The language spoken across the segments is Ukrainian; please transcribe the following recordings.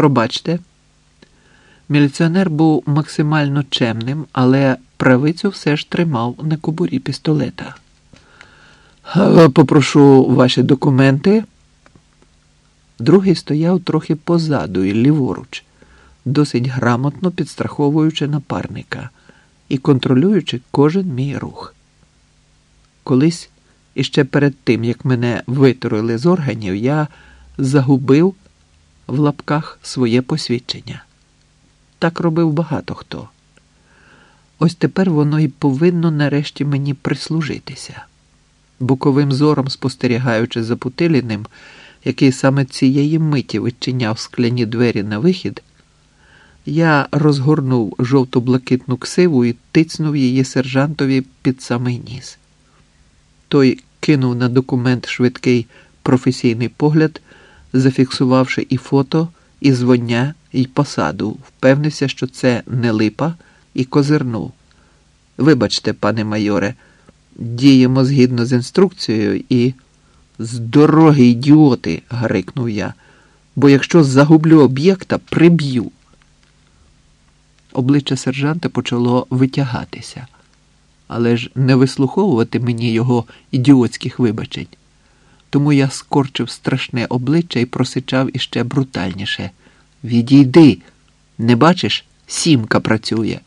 Пробачте. Міліціонер був максимально чемним, але правицю все ж тримав на кобурі пістолета. «Е, Попрошу ваші документи. Другий стояв трохи позаду і ліворуч, досить грамотно підстраховуючи напарника і контролюючи кожен мій рух. Колись, іще перед тим, як мене витурили з органів, я загубив в лапках своє посвідчення. Так робив багато хто. Ось тепер воно й повинно нарешті мені прислужитися. Боковим зором спостерігаючи за Путиліним, який саме цієї миті відчиняв скляні двері на вихід, я розгорнув жовто-блакитну ксиву і тицнув її сержантові під самий ніс. Той кинув на документ швидкий професійний погляд, зафіксувавши і фото, і звання, і посаду, впевнився, що це не липа, і козирнув. Вибачте, пане майоре, діємо згідно з інструкцією і. З дороги, ідіоти, гарикнув я, бо якщо загублю об'єкта, приб'ю. Обличчя сержанта почало витягатися, але ж не вислуховувати мені його ідіотських вибачень. Тому я скорчив страшне обличчя і просичав іще брутальніше. Відійди, не бачиш, сімка працює.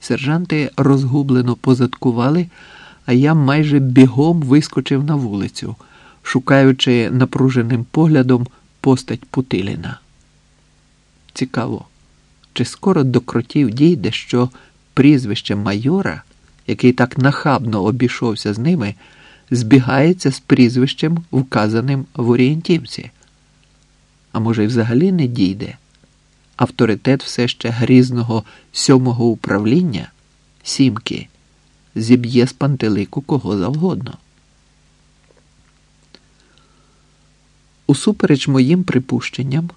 Сержанти розгублено позадкували, а я майже бігом вискочив на вулицю, шукаючи напруженим поглядом постать Путиліна. Цікаво, чи скоро до кротів дійде, що прізвище майора, який так нахабно обійшовся з ними, збігається з прізвищем, вказаним в орієнтівці. А може, й взагалі не дійде. Авторитет все ще грізного сьомого управління сімки зіб'є з пантелику кого завгодно. Усупереч моїм припущенням,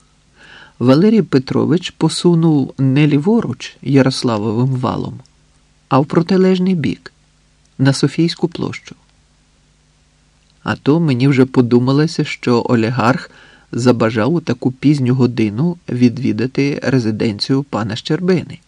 Валерій Петрович посунув не ліворуч Ярославовим валом, а в протилежний бік на Софійську площу. А то мені вже подумалося, що олігарх забажав у таку пізню годину відвідати резиденцію пана Щербини.